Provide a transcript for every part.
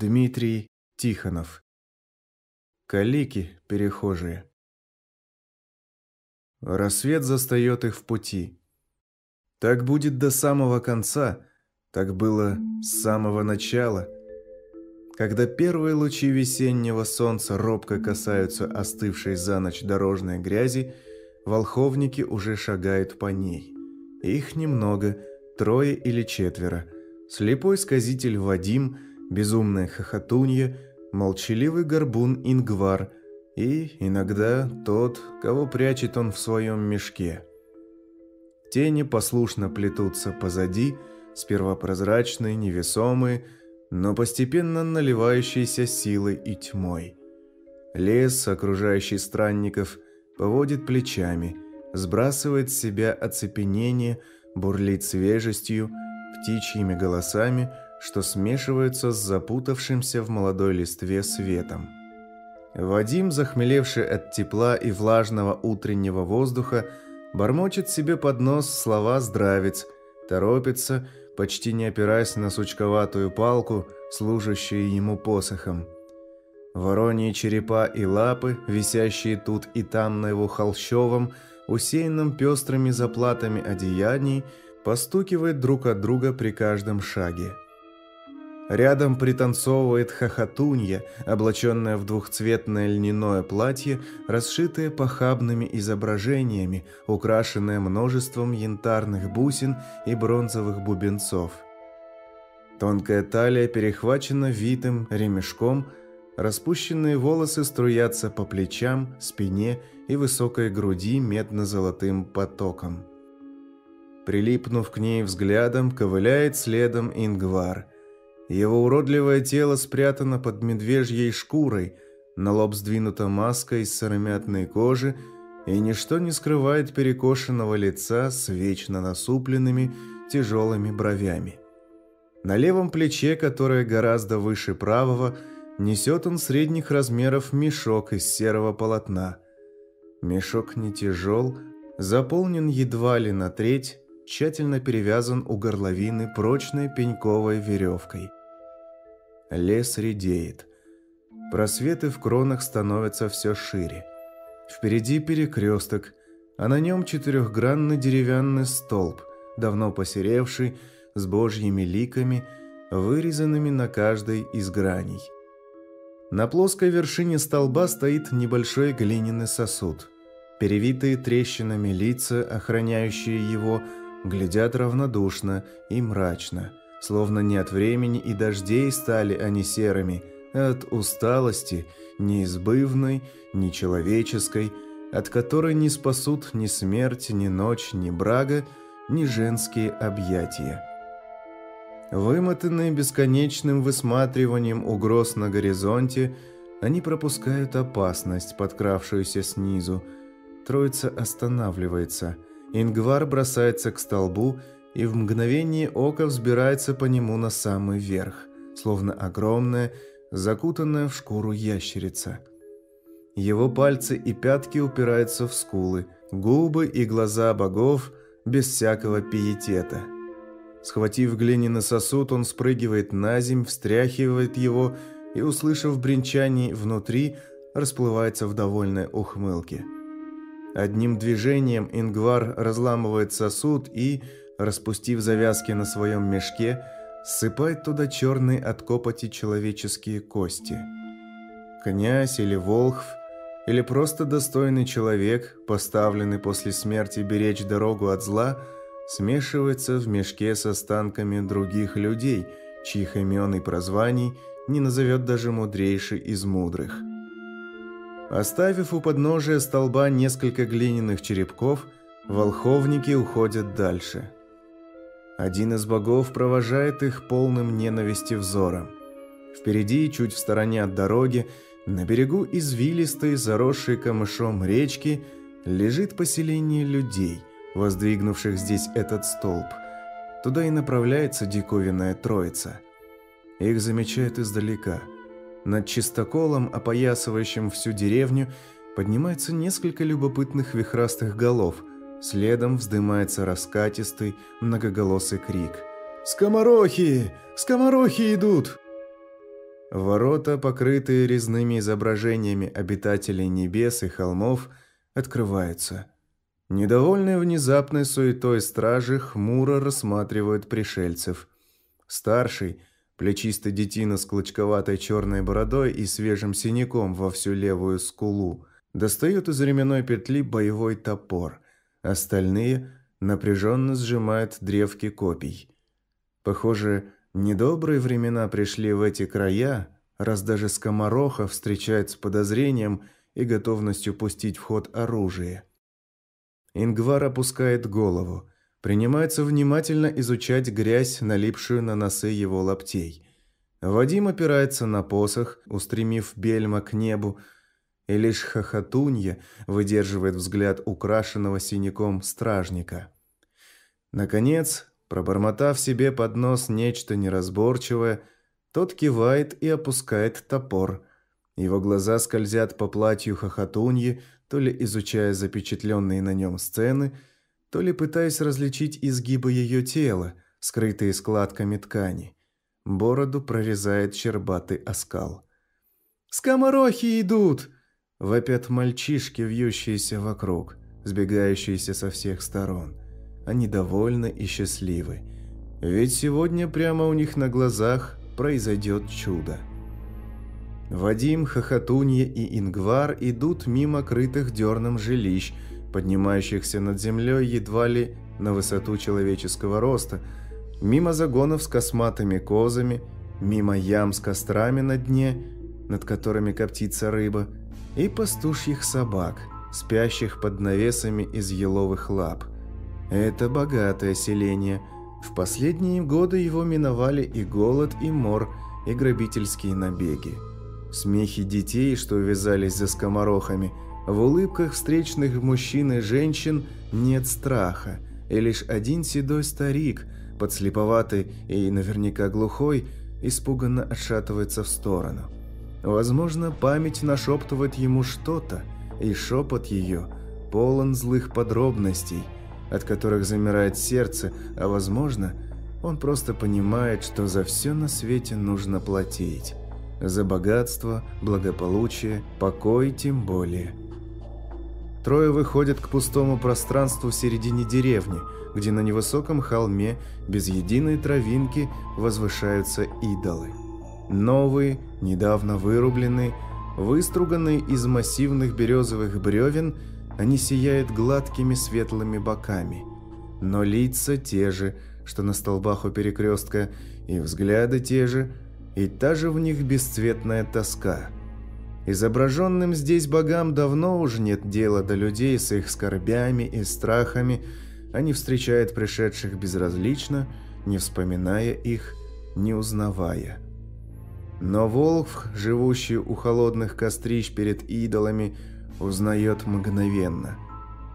Дмитрий Тихонов. Калики перехожие. Рассвет застает их в пути. Так будет до самого конца, так было с самого начала. Когда первые лучи весеннего солнца робко касаются остывшей за ночь дорожной грязи, волховники уже шагают по ней. Их немного, трое или четверо. Слепой сказитель Вадим, безумная хохотунья, молчаливый горбун Ингвар и, иногда, тот, кого прячет он в своем мешке. Тени послушно плетутся позади, сперва прозрачные, невесомые, но постепенно наливающиеся силой и тьмой. Лес, окружающий странников, поводит плечами, сбрасывает с себя оцепенение, бурлит свежестью, птичьими голосами, что смешиваются с запутавшимся в молодой листве светом. Вадим, захмелевший от тепла и влажного утреннего воздуха, бормочет себе под нос слова «здравец», торопится, почти не опираясь на сучковатую палку, служащую ему посохом. Вороньи черепа и лапы, висящие тут и там на его холщовом, усеянном пестрыми заплатами одеяний, постукивают друг от друга при каждом шаге. Рядом пританцовывает хохотунья, облаченная в двухцветное льняное платье, расшитое похабными изображениями, украшенное множеством янтарных бусин и бронзовых бубенцов. Тонкая талия перехвачена витым ремешком, распущенные волосы струятся по плечам, спине и высокой груди медно-золотым потоком. Прилипнув к ней взглядом, ковыляет следом Ингвар – его уродливое тело спрятано под медвежьей шкурой, на лоб сдвинута маска из сыромятной кожи, и ничто не скрывает перекошенного лица с вечно насупленными тяжелыми бровями. На левом плече, которое гораздо выше правого, несет он средних размеров мешок из серого полотна. Мешок не тяжел, заполнен едва ли на треть, тщательно перевязан у горловины прочной пеньковой веревкой – Лес редеет. Просветы в кронах становятся все шире. Впереди перекресток, а на нем четырехгранный деревянный столб, давно посеревший, с божьими ликами, вырезанными на каждой из граней. На плоской вершине столба стоит небольшой глиняный сосуд. Перевитые трещинами лица, охраняющие его, глядят равнодушно и мрачно – Словно не от времени и дождей стали они серыми, а от усталости, неизбывной, нечеловеческой, от которой не спасут ни смерть, ни ночь, ни брага, ни женские объятия. Вымотанные бесконечным высматриванием угроз на горизонте, они пропускают опасность, подкравшуюся снизу. Троица останавливается. Ингвар бросается к столбу и в мгновение ока взбирается по нему на самый верх, словно огромная, закутанная в шкуру ящерица. Его пальцы и пятки упираются в скулы, губы и глаза богов без всякого пиетета. Схватив глиняный сосуд, он спрыгивает на земь, встряхивает его и, услышав бренчание внутри, расплывается в довольной ухмылке. Одним движением Ингвар разламывает сосуд и, распустив завязки на своем мешке, ссыпает туда черные от копоти человеческие кости. Князь или волхв, или просто достойный человек, поставленный после смерти беречь дорогу от зла, смешивается в мешке с останками других людей, чьих имен и прозваний не назовет даже мудрейший из мудрых. Оставив у подножия столба несколько глиняных черепков, волховники уходят дальше – один из богов провожает их полным ненависти взором. Впереди, чуть в стороне от дороги, на берегу извилистой, заросшей камышом речки, лежит поселение людей, воздвигнувших здесь этот столб. Туда и направляется диковинная троица. Их замечают издалека. Над чистоколом, опоясывающим всю деревню, поднимается несколько любопытных вихрастых голов – Следом вздымается раскатистый, многоголосый крик. «Скоморохи! Скоморохи идут!» Ворота, покрытые резными изображениями обитателей небес и холмов, открываются. Недовольные внезапной суетой стражи хмуро рассматривают пришельцев. Старший, плечистый детина с клочковатой черной бородой и свежим синяком во всю левую скулу, достает из ременной петли боевой топор. Остальные напряженно сжимают древки копий. Похоже, недобрые времена пришли в эти края, раз даже скомороха встречает с подозрением и готовностью пустить в ход оружие. Ингвар опускает голову, принимается внимательно изучать грязь, налипшую на носы его лаптей. Вадим опирается на посох, устремив бельма к небу, и лишь хохотунья выдерживает взгляд украшенного синяком стражника. Наконец, пробормотав себе под нос нечто неразборчивое, тот кивает и опускает топор. Его глаза скользят по платью хохотуньи, то ли изучая запечатленные на нем сцены, то ли пытаясь различить изгибы ее тела, скрытые складками ткани. Бороду прорезает щербатый оскал. «Скоморохи идут!» – вопят мальчишки, вьющиеся вокруг, сбегающиеся со всех сторон. Они довольны и счастливы. Ведь сегодня прямо у них на глазах произойдет чудо. Вадим, Хохотунья и Ингвар идут мимо крытых дерном жилищ, поднимающихся над землей едва ли на высоту человеческого роста, мимо загонов с косматыми козами, мимо ям с кострами на дне, над которыми коптится рыба, и пастушьих собак, спящих под навесами из еловых лап. Это богатое селение. В последние годы его миновали и голод, и мор, и грабительские набеги смехи детей, что вязались за скоморохами, в улыбках встречных мужчин и женщин нет страха, и лишь один седой старик, подслеповатый и наверняка глухой, испуганно отшатывается в сторону. Возможно, память нашептывает ему что-то, и шепот ее полон злых подробностей, от которых замирает сердце, а возможно, он просто понимает, что за все на свете нужно платить за богатство, благополучие, покой тем более. Трое выходят к пустому пространству в середине деревни, где на невысоком холме, без единой травинки, возвышаются идолы. Новые, недавно вырубленные, выструганные из массивных березовых бревен, они сияют гладкими светлыми боками. Но лица те же, что на столбах у перекрестка, и взгляды те же – и та же в них бесцветная тоска. Изображенным здесь богам давно уже нет дела до людей с их скорбями и страхами, они встречают пришедших безразлично, не вспоминая их, не узнавая. Но Волх, живущий у холодных кострищ перед идолами, узнает мгновенно.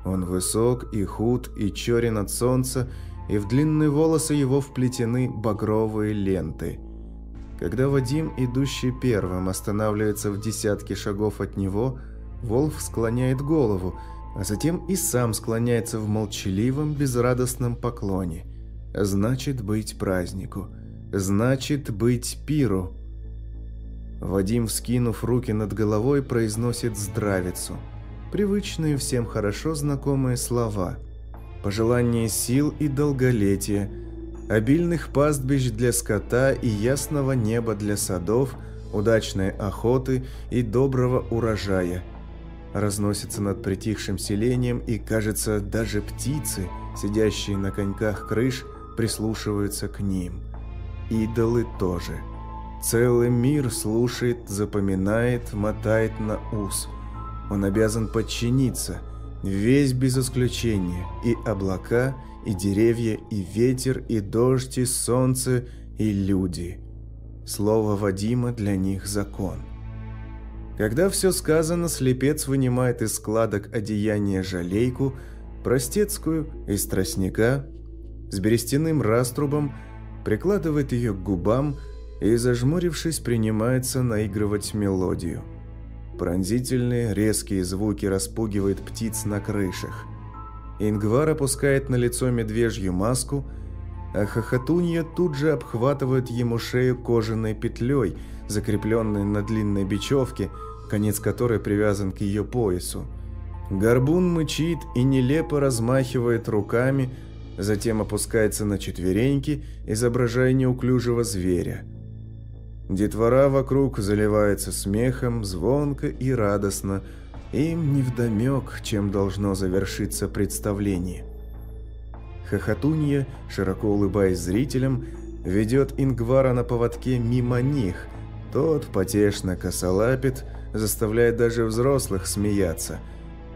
Он высок и худ, и черен от солнца, и в длинные волосы его вплетены багровые ленты – когда Вадим, идущий первым, останавливается в десятке шагов от него, Волф склоняет голову, а затем и сам склоняется в молчаливом, безрадостном поклоне. Значит быть празднику. Значит быть пиру. Вадим, вскинув руки над головой, произносит здравицу. Привычные всем хорошо знакомые слова. Пожелание сил и долголетия – обильных пастбищ для скота и ясного неба для садов, удачной охоты и доброго урожая. Разносится над притихшим селением, и, кажется, даже птицы, сидящие на коньках крыш, прислушиваются к ним. Идолы тоже. Целый мир слушает, запоминает, мотает на ус. Он обязан подчиниться, весь без исключения, и облака, и деревья, и ветер, и дождь, и солнце, и люди. Слово Вадима для них закон. Когда все сказано, слепец вынимает из складок одеяния жалейку, простецкую, из тростника, с берестяным раструбом, прикладывает ее к губам и, зажмурившись, принимается наигрывать мелодию. Пронзительные, резкие звуки распугивают птиц на крышах – Ингвар опускает на лицо медвежью маску, а хохотунья тут же обхватывает ему шею кожаной петлей, закрепленной на длинной бечевке, конец которой привязан к ее поясу. Горбун мычит и нелепо размахивает руками, затем опускается на четвереньки, изображая неуклюжего зверя. Детвора вокруг заливается смехом, звонко и радостно, им невдомек, чем должно завершиться представление. Хохотунья, широко улыбаясь зрителям, ведет Ингвара на поводке мимо них. Тот потешно косолапит, заставляет даже взрослых смеяться.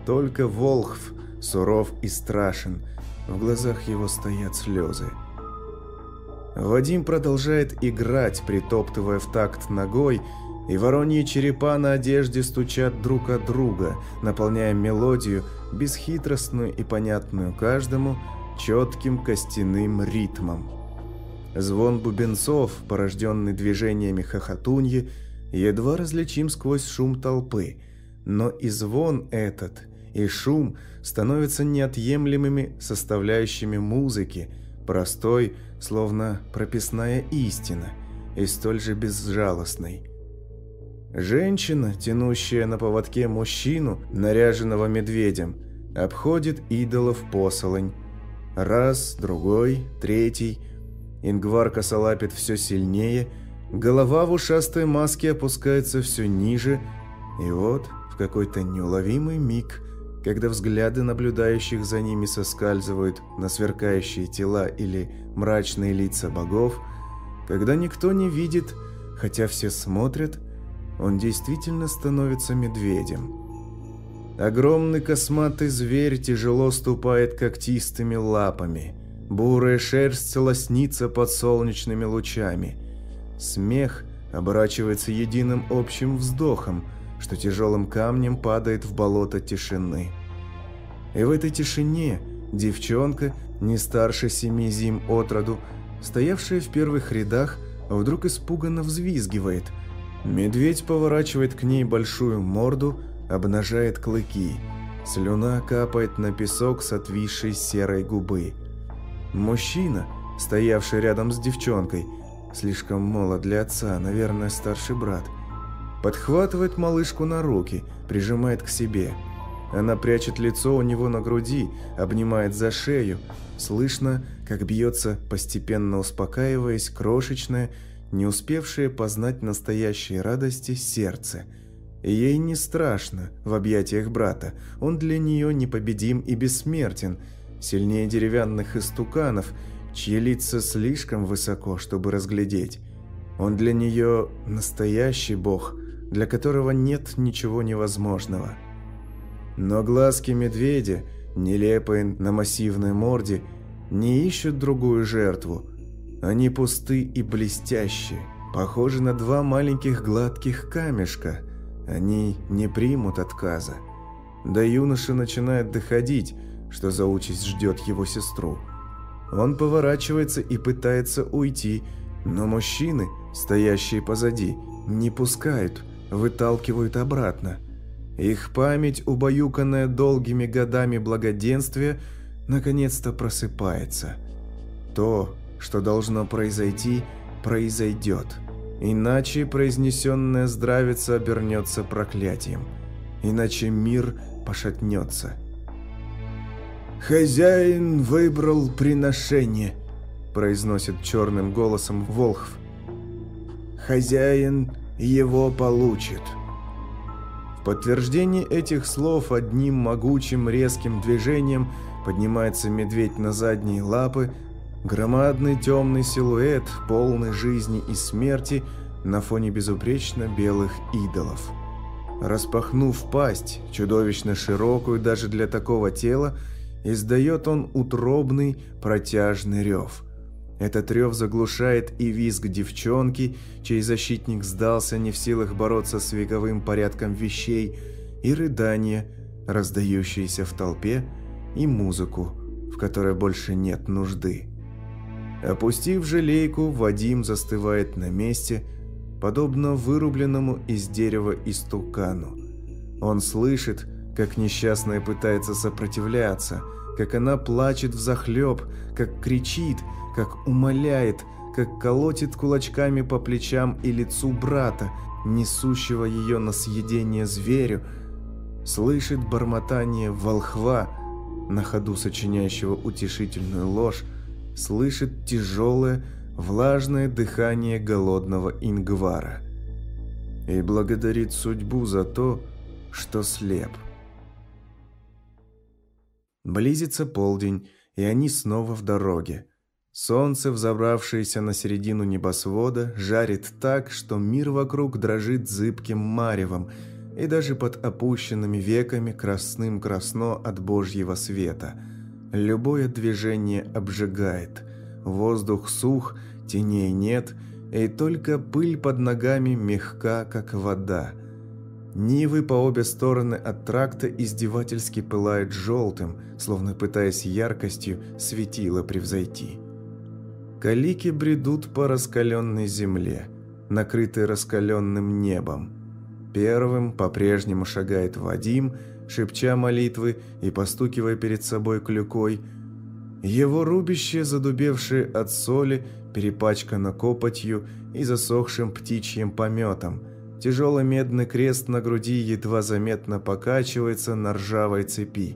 Только Волхв суров и страшен, в глазах его стоят слезы. Вадим продолжает играть, притоптывая в такт ногой, и вороньи черепа на одежде стучат друг от друга, наполняя мелодию, бесхитростную и понятную каждому, четким костяным ритмом. Звон бубенцов, порожденный движениями хохотуньи, едва различим сквозь шум толпы, но и звон этот, и шум становятся неотъемлемыми составляющими музыки, простой, словно прописная истина, и столь же безжалостной. Женщина, тянущая на поводке мужчину, наряженного медведем, обходит идолов посолонь, Раз, другой, третий. Ингвар косолапит все сильнее, голова в ушастой маске опускается все ниже, и вот в какой-то неуловимый миг, когда взгляды наблюдающих за ними соскальзывают на сверкающие тела или мрачные лица богов, когда никто не видит, хотя все смотрят, он действительно становится медведем. Огромный косматый зверь тяжело ступает когтистыми лапами. Бурая шерсть лоснится под солнечными лучами. Смех оборачивается единым общим вздохом, что тяжелым камнем падает в болото тишины. И в этой тишине девчонка, не старше семи зим от роду, стоявшая в первых рядах, вдруг испуганно взвизгивает. Медведь поворачивает к ней большую морду, обнажает клыки. Слюна капает на песок с отвисшей серой губы. Мужчина, стоявший рядом с девчонкой, слишком молод для отца, наверное, старший брат, подхватывает малышку на руки, прижимает к себе. Она прячет лицо у него на груди, обнимает за шею. Слышно, как бьется, постепенно успокаиваясь, крошечное, не успевшее познать настоящей радости сердце – Ей не страшно в объятиях брата, он для нее непобедим и бессмертен, сильнее деревянных истуканов, чьи лица слишком высоко, чтобы разглядеть. Он для нее настоящий бог, для которого нет ничего невозможного. Но глазки медведя, нелепые на массивной морде, не ищут другую жертву. Они пусты и блестящие, похожи на два маленьких гладких камешка – они не примут отказа. До юноши начинает доходить, что за участь ждет его сестру. Он поворачивается и пытается уйти, но мужчины, стоящие позади, не пускают, выталкивают обратно. Их память, убаюканная долгими годами благоденствия, наконец-то просыпается. То, что должно произойти, произойдет. Иначе произнесенная здравица обернется проклятием. Иначе мир пошатнется. «Хозяин выбрал приношение», – произносит черным голосом Волхв. «Хозяин его получит». В подтверждение этих слов одним могучим резким движением поднимается медведь на задние лапы, Громадный темный силуэт, полный жизни и смерти на фоне безупречно белых идолов. Распахнув пасть, чудовищно широкую даже для такого тела, издает он утробный протяжный рев. Этот рев заглушает и визг девчонки, чей защитник сдался не в силах бороться с вековым порядком вещей, и рыдания, раздающиеся в толпе, и музыку, в которой больше нет нужды. Опустив желейку, Вадим застывает на месте, подобно вырубленному из дерева истукану. Он слышит, как несчастная пытается сопротивляться, как она плачет взахлеб, как кричит, как умоляет, как колотит кулачками по плечам и лицу брата, несущего ее на съедение зверю, слышит бормотание волхва, на ходу сочиняющего утешительную ложь, слышит тяжелое, влажное дыхание голодного ингвара и благодарит судьбу за то, что слеп. Близится полдень, и они снова в дороге. Солнце, взобравшееся на середину небосвода, жарит так, что мир вокруг дрожит зыбким маревом, и даже под опущенными веками красным красно от божьего света. Любое движение обжигает. Воздух сух, теней нет, и только пыль под ногами мягка, как вода. Нивы по обе стороны от тракта издевательски пылают желтым, словно пытаясь яркостью светило превзойти. Калики бредут по раскаленной земле, накрытой раскаленным небом. Первым по-прежнему шагает Вадим, шепча молитвы и постукивая перед собой клюкой. Его рубище, задубевшее от соли, перепачкано копотью и засохшим птичьим пометом. Тяжелый медный крест на груди едва заметно покачивается на ржавой цепи.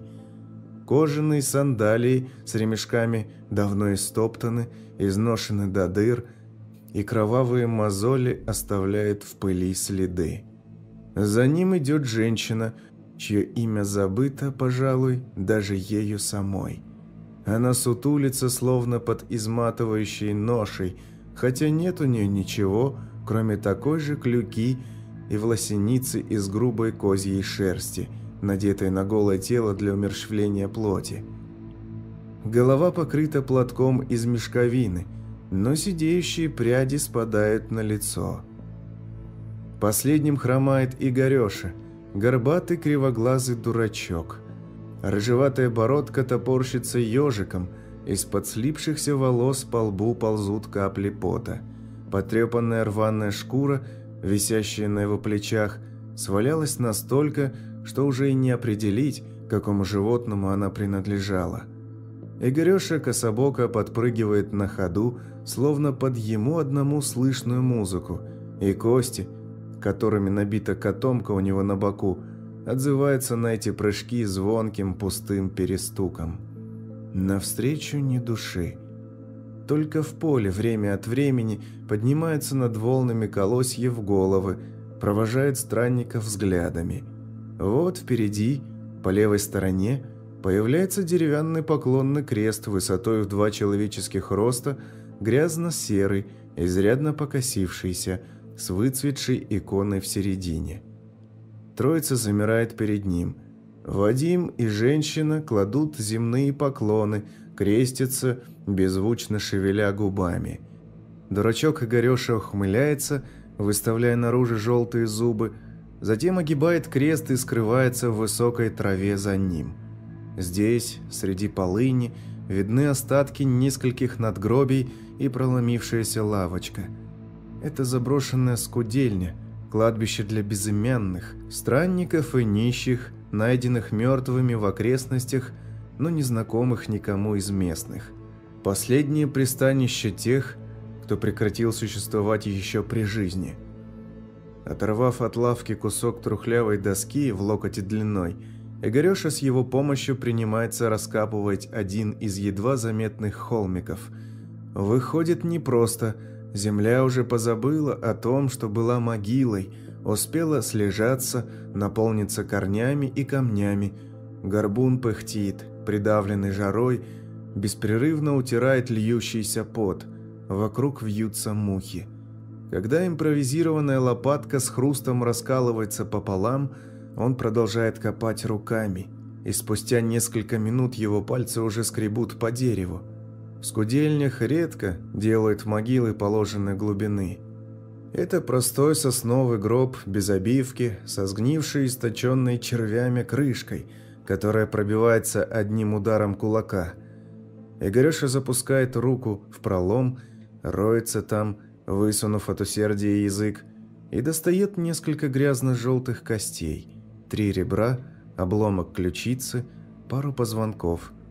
Кожаные сандалии с ремешками давно истоптаны, изношены до дыр, и кровавые мозоли оставляют в пыли следы. За ним идет женщина, чье имя забыто, пожалуй, даже ею самой. Она сутулится, словно под изматывающей ношей, хотя нет у нее ничего, кроме такой же клюки и власеницы из грубой козьей шерсти, надетой на голое тело для умерщвления плоти. Голова покрыта платком из мешковины, но сидеющие пряди спадают на лицо – Последним хромает Игореша, горбатый кривоглазый дурачок. Рыжеватая бородка топорщится ежиком, из-под слипшихся волос по лбу ползут капли пота. Потрепанная рваная шкура, висящая на его плечах, свалялась настолько, что уже и не определить, какому животному она принадлежала. Игореша кособоко подпрыгивает на ходу, словно под ему одному слышную музыку, и кости – которыми набита котомка у него на боку, отзывается на эти прыжки звонким пустым перестуком. Навстречу ни души. Только в поле время от времени поднимаются над волнами колосья в головы, провожают странников взглядами. Вот впереди, по левой стороне, появляется деревянный поклонный крест высотой в два человеческих роста, грязно-серый, изрядно покосившийся, с выцветшей иконой в середине. Троица замирает перед ним. Вадим и женщина кладут земные поклоны, крестятся, беззвучно шевеля губами. Дурачок Игореша ухмыляется, выставляя наружу желтые зубы, затем огибает крест и скрывается в высокой траве за ним. Здесь, среди полыни, видны остатки нескольких надгробий и проломившаяся лавочка – это заброшенная скудельня, кладбище для безымянных, странников и нищих, найденных мертвыми в окрестностях, но незнакомых никому из местных. Последнее пристанище тех, кто прекратил существовать еще при жизни. Оторвав от лавки кусок трухлявой доски в локоте длиной, Игореша с его помощью принимается раскапывать один из едва заметных холмиков. Выходит непросто – Земля уже позабыла о том, что была могилой, успела слежаться, наполниться корнями и камнями. Горбун пыхтит, придавленный жарой, беспрерывно утирает льющийся пот. Вокруг вьются мухи. Когда импровизированная лопатка с хрустом раскалывается пополам, он продолжает копать руками, и спустя несколько минут его пальцы уже скребут по дереву. В скудельнях редко делают могилы положенной глубины. Это простой сосновый гроб без обивки, со сгнившей источенной червями крышкой, которая пробивается одним ударом кулака. Игореша запускает руку в пролом, роется там, высунув от усердия язык, и достает несколько грязно-желтых костей, три ребра, обломок ключицы, пару позвонков –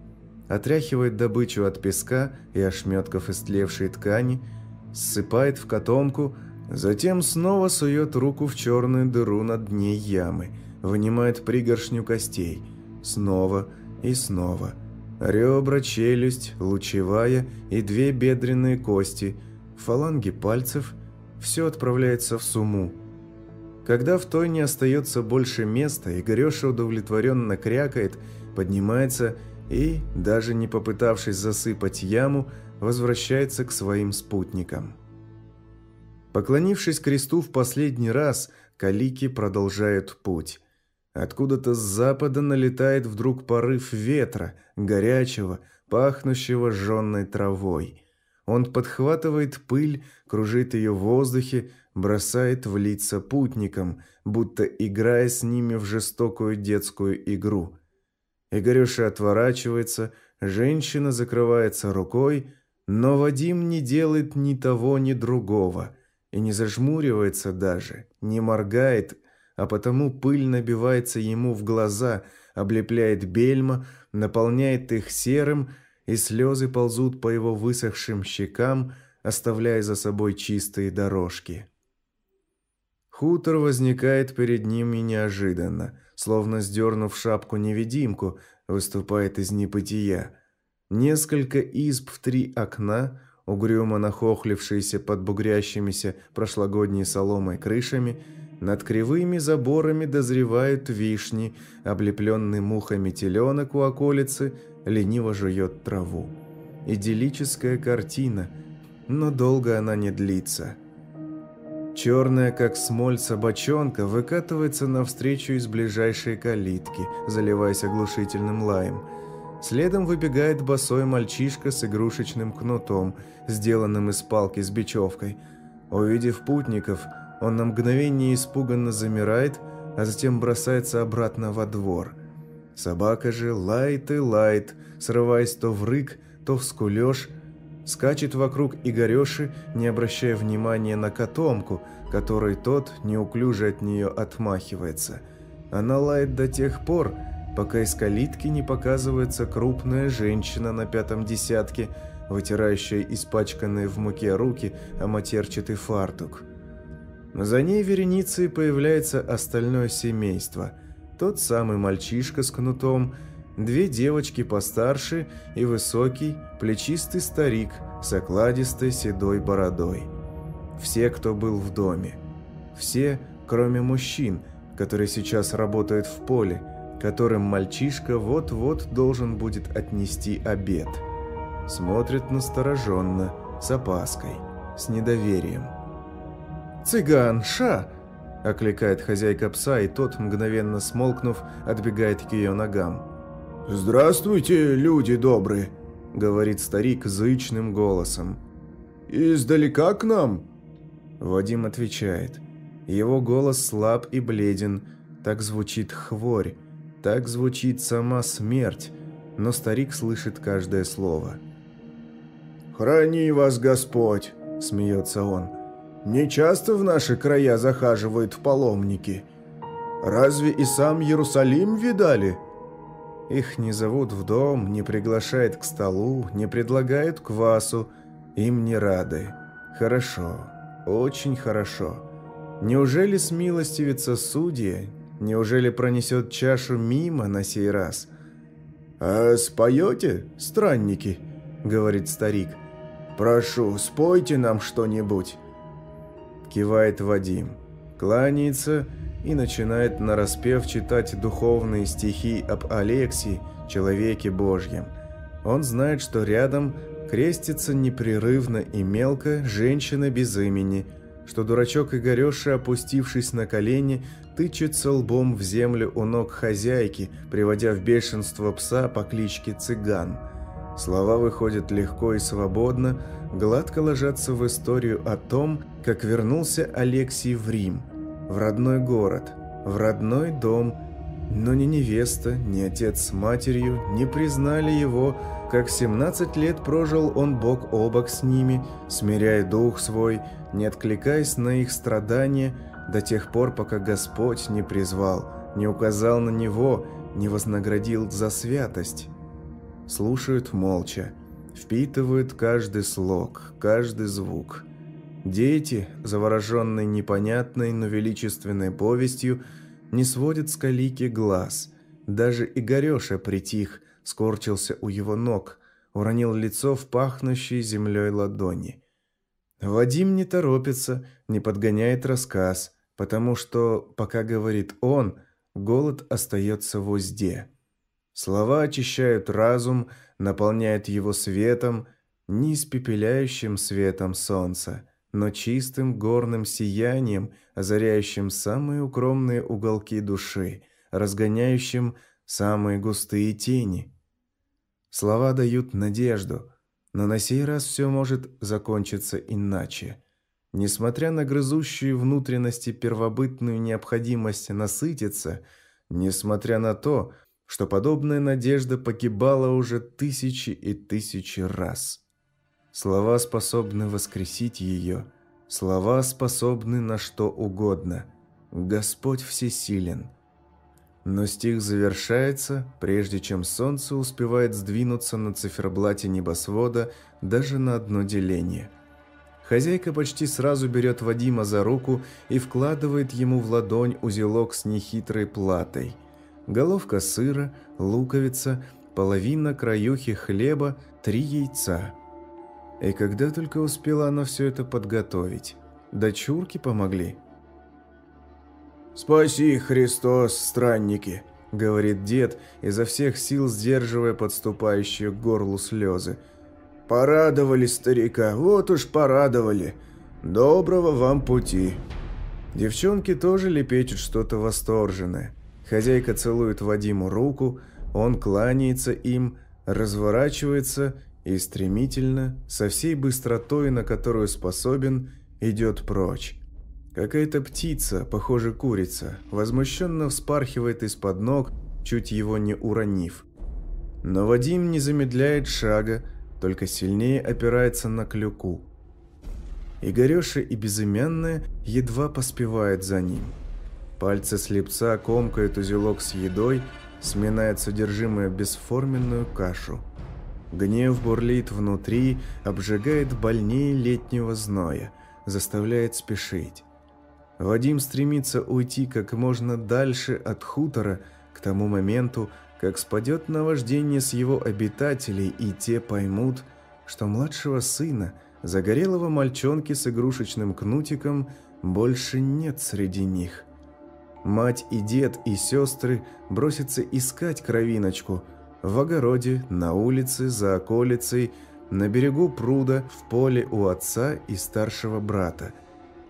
отряхивает добычу от песка и ошметков истлевшей ткани, ссыпает в котомку, затем снова сует руку в черную дыру на дне ямы, вынимает пригоршню костей, снова и снова. Ребра, челюсть, лучевая и две бедренные кости, фаланги пальцев – все отправляется в сумму. Когда в той не остается больше места, Игореша удовлетворенно крякает, поднимается и, даже не попытавшись засыпать яму, возвращается к своим спутникам. Поклонившись кресту в последний раз, калики продолжают путь. Откуда-то с запада налетает вдруг порыв ветра, горячего, пахнущего жженной травой. Он подхватывает пыль, кружит ее в воздухе, бросает в лица путникам, будто играя с ними в жестокую детскую игру. Игорюша отворачивается, женщина закрывается рукой, но Вадим не делает ни того, ни другого и не зажмуривается даже, не моргает, а потому пыль набивается ему в глаза, облепляет бельма, наполняет их серым, и слезы ползут по его высохшим щекам, оставляя за собой чистые дорожки. Хутор возникает перед ними неожиданно, словно сдернув шапку-невидимку, выступает из небытия. Несколько изб в три окна, угрюмо нахохлившиеся под бугрящимися прошлогодней соломой крышами, над кривыми заборами дозревают вишни, облепленный мухами теленок у околицы лениво жует траву. Идиллическая картина, но долго она не длится – Черная, как смоль, собачонка выкатывается навстречу из ближайшей калитки, заливаясь оглушительным лаем. Следом выбегает босой мальчишка с игрушечным кнутом, сделанным из палки с бечевкой. Увидев путников, он на мгновение испуганно замирает, а затем бросается обратно во двор. Собака же лает и лает, срываясь то в рык, то в скулеж, скачет вокруг Игореши, не обращая внимания на котомку, которой тот неуклюже от нее отмахивается. Она лает до тех пор, пока из калитки не показывается крупная женщина на пятом десятке, вытирающая испачканные в муке руки о матерчатый фартук. За ней вереницей появляется остальное семейство. Тот самый мальчишка с кнутом – Две девочки постарше и высокий, плечистый старик с окладистой седой бородой. Все, кто был в доме. Все, кроме мужчин, которые сейчас работают в поле, которым мальчишка вот-вот должен будет отнести обед. Смотрят настороженно, с опаской, с недоверием. «Цыган, ша!» – окликает хозяйка пса, и тот, мгновенно смолкнув, отбегает к ее ногам. «Здравствуйте, люди добрые», — говорит старик зычным голосом. «Издалека к нам?» Вадим отвечает. Его голос слаб и бледен, так звучит хворь, так звучит сама смерть, но старик слышит каждое слово. «Храни вас Господь!» – смеется он. «Не часто в наши края захаживают паломники. Разве и сам Иерусалим видали?» Их не зовут в дом, не приглашают к столу, не предлагают квасу. Им не рады. Хорошо, очень хорошо. Неужели смилостивится судья? Неужели пронесет чашу мимо на сей раз? «А споете, странники?» — говорит старик. «Прошу, спойте нам что-нибудь». Кивает Вадим. Кланяется и начинает нараспев читать духовные стихи об Алексии, человеке Божьем. Он знает, что рядом крестится непрерывно и мелко женщина без имени, что дурачок Игореша, опустившись на колени, тычется лбом в землю у ног хозяйки, приводя в бешенство пса по кличке Цыган. Слова выходят легко и свободно, гладко ложатся в историю о том, как вернулся Алексий в Рим – в родной город, в родной дом, но ни невеста, ни отец с матерью не признали его, как 17 лет прожил он бок о бок с ними, смиряя дух свой, не откликаясь на их страдания до тех пор, пока Господь не призвал, не указал на него, не вознаградил за святость. Слушают молча, впитывают каждый слог, каждый звук. Дети, завороженные непонятной, но величественной повестью, не сводят с калики глаз. Даже Игореша притих, скорчился у его ног, уронил лицо в пахнущие землей ладони. Вадим не торопится, не подгоняет рассказ, потому что, пока говорит он, голод остается в узде. Слова очищают разум, наполняют его светом, не испепеляющим светом солнца, но чистым горным сиянием, озаряющим самые укромные уголки души, разгоняющим самые густые тени. Слова дают надежду, но на сей раз все может закончиться иначе. Несмотря на грызущие внутренности первобытную необходимость насытиться, несмотря на то, подобная надежда погибала уже тысячи и тысячи раз. Слова способны воскресить ее, слова способны на что угодно. Господь всесилен. Но стих завершается, прежде чем солнце успевает сдвинуться на циферблате небосвода даже на одно деление. Хозяйка почти сразу берет Вадима за руку и вкладывает ему в ладонь узелок с нехитрой платой. Головка сыра, луковица, половина краюхи хлеба, три яйца. И когда только успела она все это подготовить? Дочурки помогли – «Спаси, Христос, странники!» — говорит дед, изо всех сил сдерживая подступающие к горлу слезы. «Порадовали старика, вот уж порадовали. Доброго вам пути!» Девчонки тоже лепечут что-то восторженное. Хозяйка целует Вадиму руку, он кланяется им, разворачивается и стремительно, со всей быстротой, на которую способен, идет прочь. Какая-то птица, похоже курица, возмущенно вспархивает из-под ног, чуть его не уронив. Но Вадим не замедляет шага, только сильнее опирается на клюку. Игореша и безымянная едва поспевает за ним. Пальцы слепца комкают узелок с едой, сминает содержимое бесформенную кашу. Гнев бурлит внутри, обжигает больнее летнего зноя, заставляет спешить. Вадим стремится уйти как можно дальше от хутора к тому моменту, как спадет наваждение с его обитателей, и те поймут, что младшего сына, загорелого мальчонки с игрушечным кнутиком, больше нет среди них. Мать и дед и сестры бросятся искать кровиночку в огороде, на улице, за околицей, на берегу пруда, в поле у отца и старшего брата –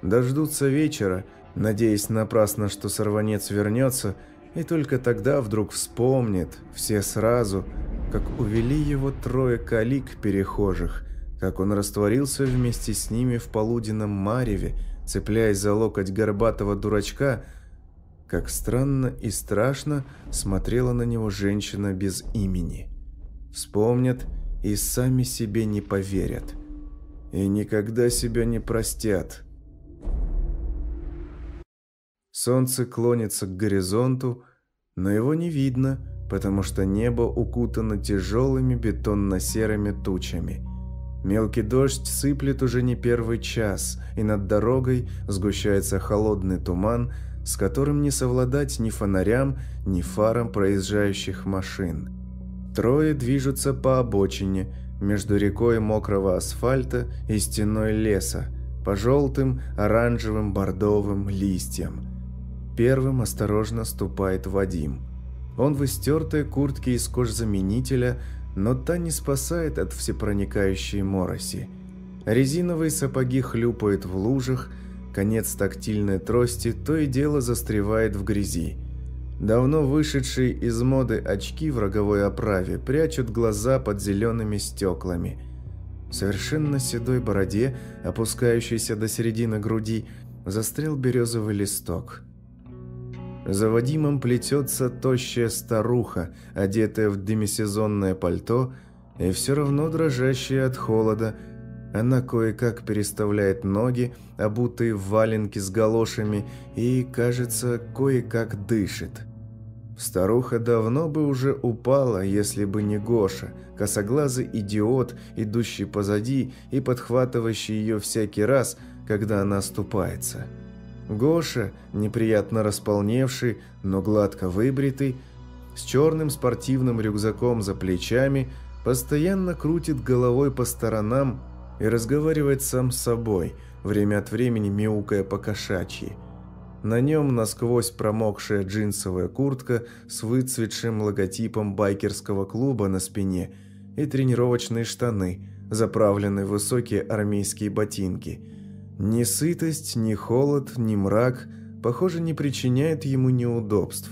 Дождутся вечера, надеясь напрасно, что сорванец вернется, и только тогда вдруг вспомнит, все сразу, как увели его трое калик перехожих, как он растворился вместе с ними в полуденном мареве, цепляясь за локоть горбатого дурачка, как странно и страшно смотрела на него женщина без имени. Вспомнят и сами себе не поверят. И никогда себя не простят. Солнце клонится к горизонту, но его не видно, потому что небо укутано тяжелыми бетонно-серыми тучами. Мелкий дождь сыплет уже не первый час, и над дорогой сгущается холодный туман, с которым не совладать ни фонарям, ни фарам проезжающих машин. Трое движутся по обочине, между рекой мокрого асфальта и стеной леса, по желтым, оранжевым, бордовым листьям – Первым осторожно ступает Вадим. Он в истертой куртке из кожзаменителя, но та не спасает от всепроникающей мороси. Резиновые сапоги хлюпают в лужах, конец тактильной трости то и дело застревает в грязи. Давно вышедшие из моды очки в роговой оправе прячут глаза под зелеными стеклами. В совершенно седой бороде, опускающейся до середины груди, застрял березовый листок – за Вадимом плетется тощая старуха, одетая в демисезонное пальто и все равно дрожащая от холода. Она кое-как переставляет ноги, обутые в валенки с галошами, и, кажется, кое-как дышит. Старуха давно бы уже упала, если бы не Гоша, косоглазый идиот, идущий позади и подхватывающий ее всякий раз, когда она оступается. Гоша, неприятно располневший, но гладко выбритый, с черным спортивным рюкзаком за плечами, постоянно крутит головой по сторонам и разговаривает сам с собой, время от времени мяукая по кошачьи. На нем насквозь промокшая джинсовая куртка с выцветшим логотипом байкерского клуба на спине и тренировочные штаны, заправленные в высокие армейские ботинки. Ни сытость, ни холод, ни мрак, похоже, не причиняет ему неудобств.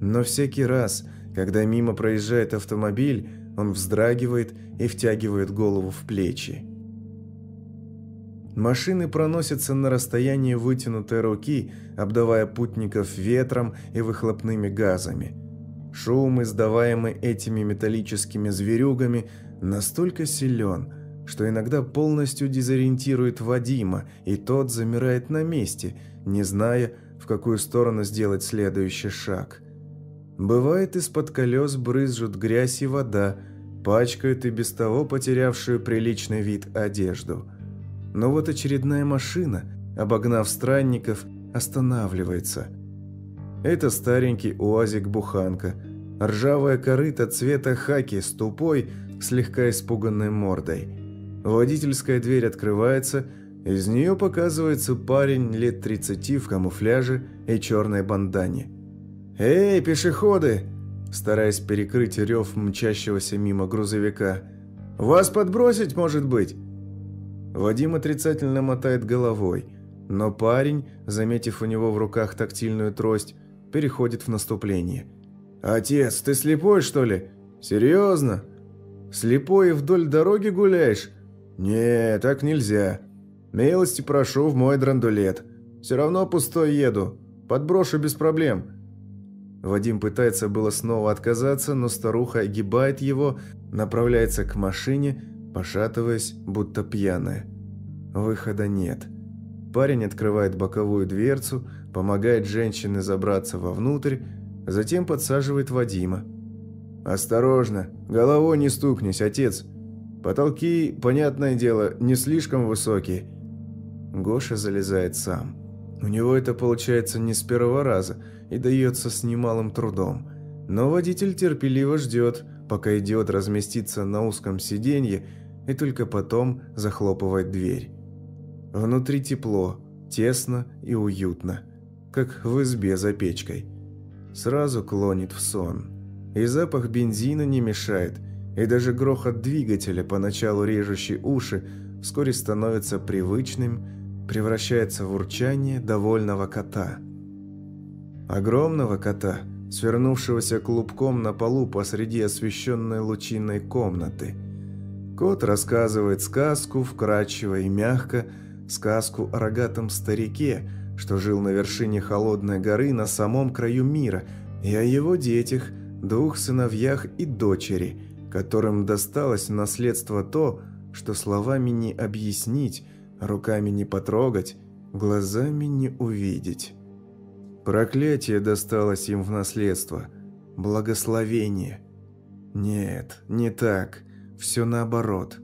Но всякий раз, когда мимо проезжает автомобиль, он вздрагивает и втягивает голову в плечи. Машины проносятся на расстоянии вытянутой руки, обдавая путников ветром и выхлопными газами. Шум, издаваемый этими металлическими зверюгами, настолько силен, что иногда полностью дезориентирует Вадима, и тот замирает на месте, не зная, в какую сторону сделать следующий шаг. Бывает, из-под колес брызжут грязь и вода, пачкают и без того потерявшую приличный вид одежду – но вот очередная машина, обогнав странников, останавливается. Это старенький УАЗик-буханка, ржавая корыта цвета хаки с тупой, слегка испуганной мордой. Водительская дверь открывается, из нее показывается парень лет 30 в камуфляже и черной бандане. «Эй, пешеходы!» Стараясь перекрыть рев мчащегося мимо грузовика. «Вас подбросить, может быть?» Вадим отрицательно мотает головой, но парень, заметив у него в руках тактильную трость, переходит в наступление. «Отец, ты слепой, что ли? Серьезно? Слепой и вдоль дороги гуляешь? Не, так нельзя. Милости прошу в мой драндулет. Все равно пустой еду. Подброшу без проблем». Вадим пытается было снова отказаться, но старуха огибает его, направляется к машине, пошатываясь, будто пьяная. Выхода нет. Парень открывает боковую дверцу, помогает женщине забраться вовнутрь, затем подсаживает Вадима. «Осторожно, головой не стукнись, отец. Потолки, понятное дело, не слишком высокие». Гоша залезает сам. У него это получается не с первого раза и дается с немалым трудом. Но водитель терпеливо ждет, пока идиот разместится на узком сиденье и только потом захлопывает дверь. Внутри тепло, тесно и уютно, как в избе за печкой. Сразу клонит в сон. И запах бензина не мешает, и даже грохот двигателя, поначалу режущий уши, вскоре становится привычным, превращается в урчание довольного кота. Огромного кота, свернувшегося клубком на полу посреди освещенной лучиной комнаты – Кот рассказывает сказку, вкрадчиво и мягко, сказку о рогатом старике, что жил на вершине холодной горы на самом краю мира, и о его детях, двух сыновьях и дочери, которым досталось наследство то, что словами не объяснить, руками не потрогать, глазами не увидеть. Проклятие досталось им в наследство, благословение. Нет, не так – все наоборот.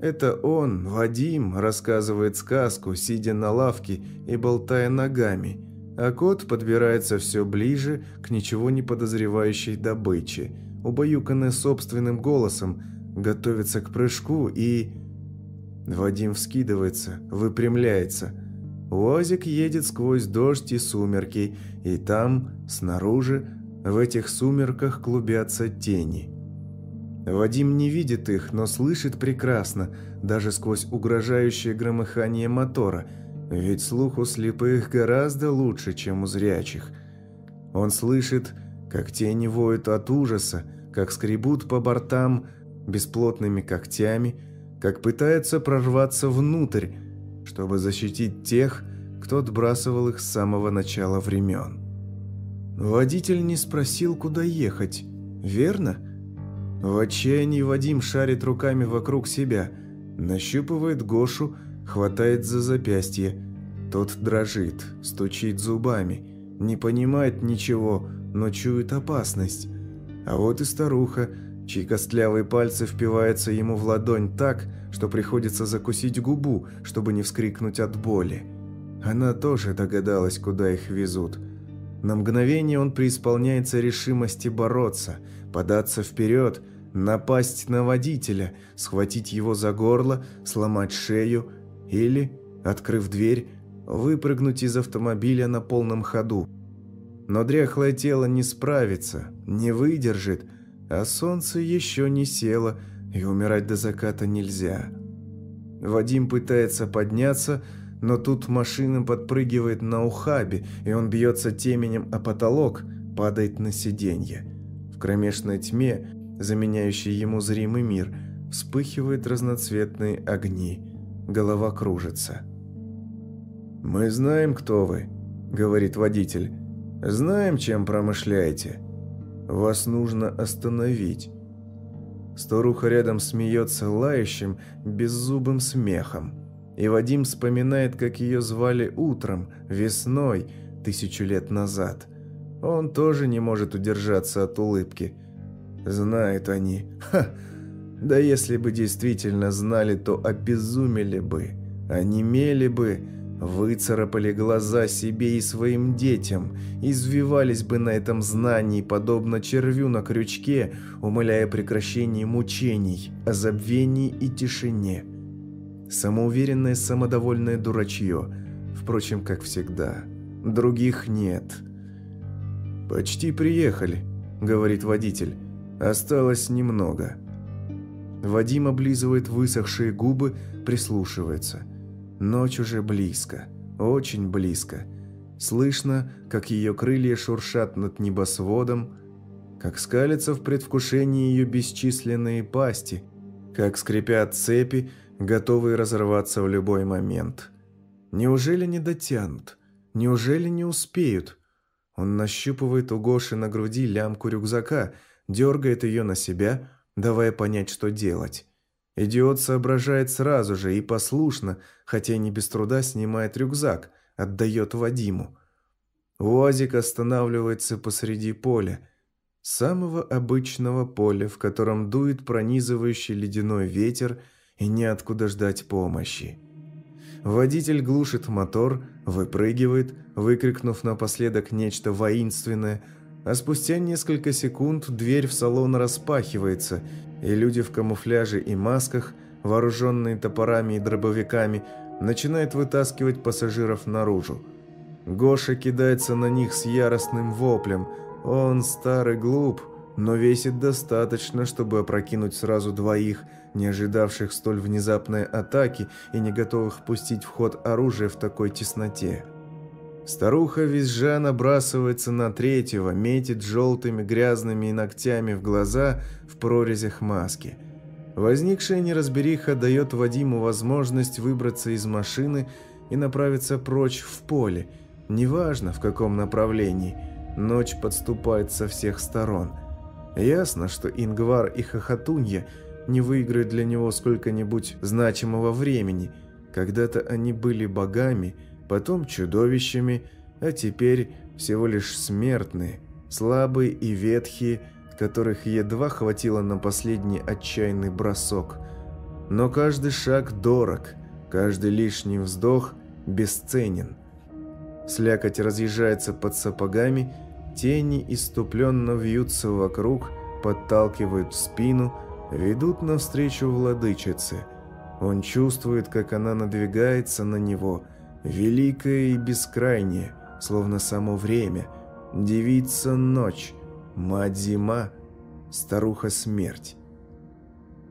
Это он, Вадим, рассказывает сказку, сидя на лавке и болтая ногами, а кот подбирается все ближе к ничего не подозревающей добыче, убаюканный собственным голосом, готовится к прыжку и... Вадим вскидывается, выпрямляется. Уазик едет сквозь дождь и сумерки, и там, снаружи, в этих сумерках клубятся тени. Вадим не видит их, но слышит прекрасно, даже сквозь угрожающее громыхание мотора, ведь слух у слепых гораздо лучше, чем у зрячих. Он слышит, как тени воют от ужаса, как скребут по бортам бесплотными когтями, как пытаются прорваться внутрь, чтобы защитить тех, кто отбрасывал их с самого начала времен. Водитель не спросил, куда ехать, верно? В отчаянии Вадим шарит руками вокруг себя, нащупывает Гошу, хватает за запястье. Тот дрожит, стучит зубами, не понимает ничего, но чует опасность. А вот и старуха, чьи костлявые пальцы впиваются ему в ладонь так, что приходится закусить губу, чтобы не вскрикнуть от боли. Она тоже догадалась, куда их везут. На мгновение он преисполняется решимости бороться, податься вперед, напасть на водителя, схватить его за горло, сломать шею или, открыв дверь, выпрыгнуть из автомобиля на полном ходу. Но дряхлое тело не справится, не выдержит, а солнце еще не село, и умирать до заката нельзя. Вадим пытается подняться, но тут машина подпрыгивает на ухабе, и он бьется теменем о потолок, падает на сиденье. В кромешной тьме, заменяющей ему зримый мир, вспыхивают разноцветные огни. Голова кружится. «Мы знаем, кто вы», — говорит водитель. «Знаем, чем промышляете. Вас нужно остановить». Старуха рядом смеется лающим, беззубым смехом. И Вадим вспоминает, как ее звали утром, весной, тысячу лет назад. Он тоже не может удержаться от улыбки. Знают они. Ха! Да если бы действительно знали, то обезумели бы, онемели бы, выцарапали глаза себе и своим детям, извивались бы на этом знании, подобно червю на крючке, умоляя прекращения мучений, о забвении и тишине. Самоуверенное, самодовольное дурачье. Впрочем, как всегда. Других нет. «Почти приехали», — говорит водитель. «Осталось немного». Вадим облизывает высохшие губы, прислушивается. Ночь уже близко, очень близко. Слышно, как ее крылья шуршат над небосводом, как скалятся в предвкушении ее бесчисленные пасти, как скрипят цепи, готовые разорваться в любой момент. Неужели не дотянут? Неужели не успеют? Он нащупывает у Гоши на груди лямку рюкзака, дергает ее на себя, давая понять, что делать. Идиот соображает сразу же и послушно, хотя и не без труда снимает рюкзак, отдает Вадиму. УАЗик останавливается посреди поля. Самого обычного поля, в котором дует пронизывающий ледяной ветер – и неоткуда ждать помощи. Водитель глушит мотор, выпрыгивает, выкрикнув напоследок нечто воинственное, а спустя несколько секунд дверь в салон распахивается, и люди в камуфляже и масках, вооруженные топорами и дробовиками, начинают вытаскивать пассажиров наружу. Гоша кидается на них с яростным воплем. Он старый глуп, но весит достаточно, чтобы опрокинуть сразу двоих – не ожидавших столь внезапной атаки и не готовых пустить в ход оружие в такой тесноте. Старуха визжа набрасывается на третьего, метит желтыми грязными ногтями в глаза в прорезях маски. Возникшая неразбериха дает Вадиму возможность выбраться из машины и направиться прочь в поле, неважно в каком направлении. Ночь подступает со всех сторон. Ясно, что Ингвар и Хохотунья – не выиграют для него сколько-нибудь значимого времени. Когда-то они были богами, потом чудовищами, а теперь всего лишь смертные, слабые и ветхие, которых едва хватило на последний отчаянный бросок. Но каждый шаг дорог, каждый лишний вздох бесценен. Слякоть разъезжается под сапогами, тени иступленно вьются вокруг, подталкивают в спину – ведут навстречу владычице. Он чувствует, как она надвигается на него, великая и бескрайняя, словно само время, девица ночь, мать зима, старуха смерть.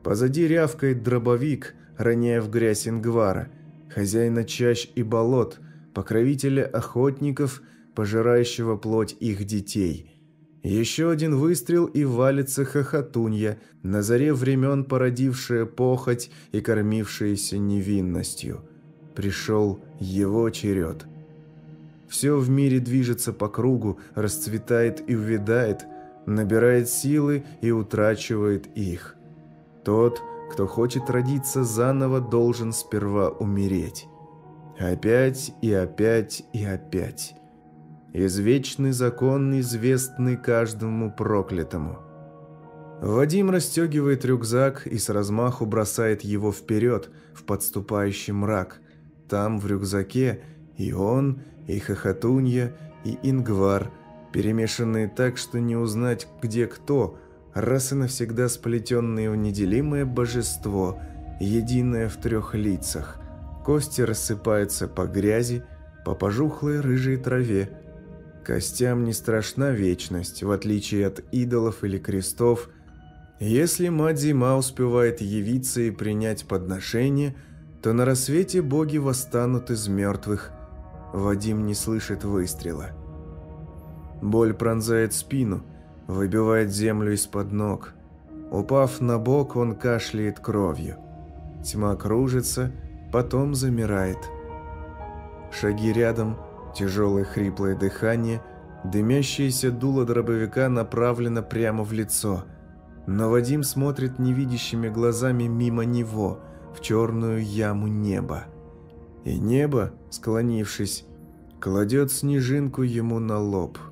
Позади рявкает дробовик, роняя в грязь Ингвара, хозяина чащ и болот, покровителя охотников, пожирающего плоть их детей – еще один выстрел и валится хохотунья, на заре времен породившая похоть и кормившаяся невинностью. Пришел его черед. Все в мире движется по кругу, расцветает и увядает, набирает силы и утрачивает их. Тот, кто хочет родиться заново, должен сперва умереть. Опять и опять и опять. Извечный закон, известный каждому проклятому. Вадим расстегивает рюкзак и с размаху бросает его вперед, в подступающий мрак. Там, в рюкзаке, и он, и Хохотунья, и Ингвар, перемешанные так, что не узнать, где кто, раз и навсегда сплетенные в неделимое божество, единое в трех лицах. Кости рассыпаются по грязи, по пожухлой рыжей траве. Костям не страшна вечность, в отличие от идолов или крестов. Если мать зима успевает явиться и принять подношение, то на рассвете боги восстанут из мертвых. Вадим не слышит выстрела. Боль пронзает спину, выбивает землю из-под ног. Упав на бок, он кашляет кровью. Тьма кружится, потом замирает. Шаги рядом, тяжелое хриплое дыхание, дымящееся дуло дробовика направлено прямо в лицо. Но Вадим смотрит невидящими глазами мимо него, в черную яму неба. И небо, склонившись, кладет снежинку ему на лоб –